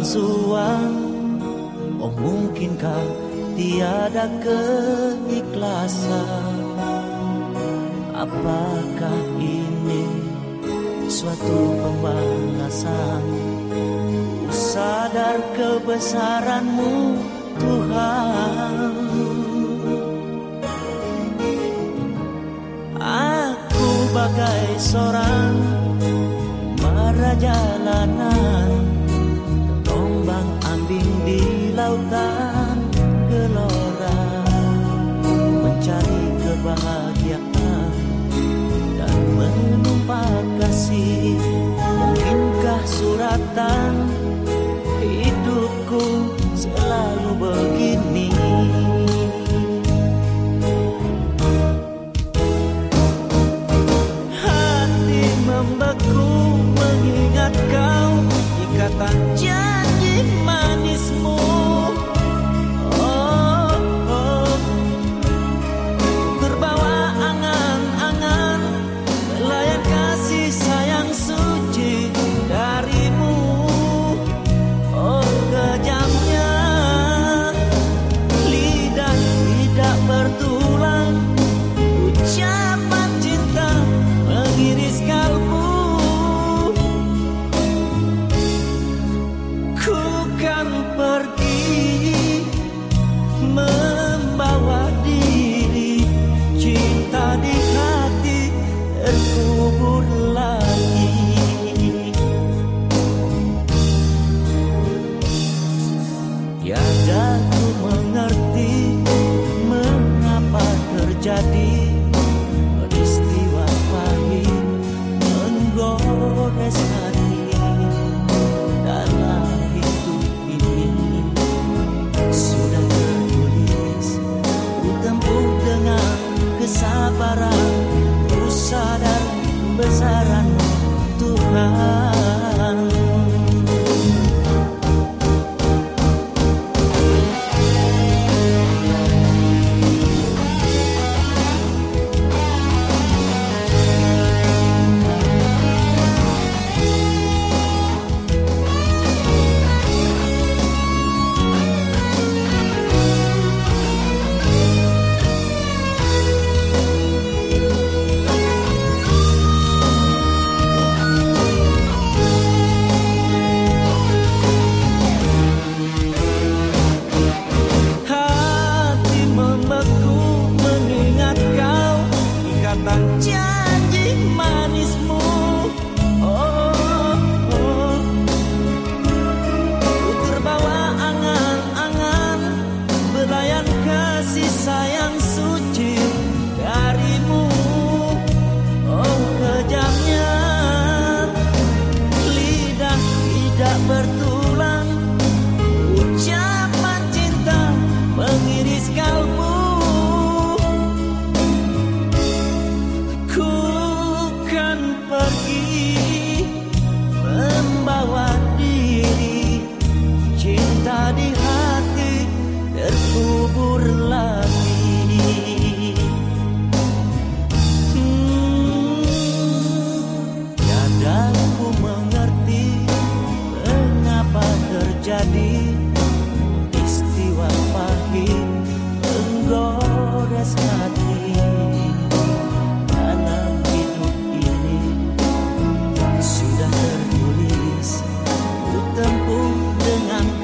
palsuan Oh mungkinkah tiada keikhlasan? Apakah ini suatu pembalasan Ku sadar kebesaranmu Tuhan. Aku bagai seorang Mara jalanan hidupku selalu begini. summer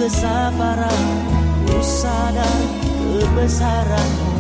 kesabaran Ku sadar kebesaranmu.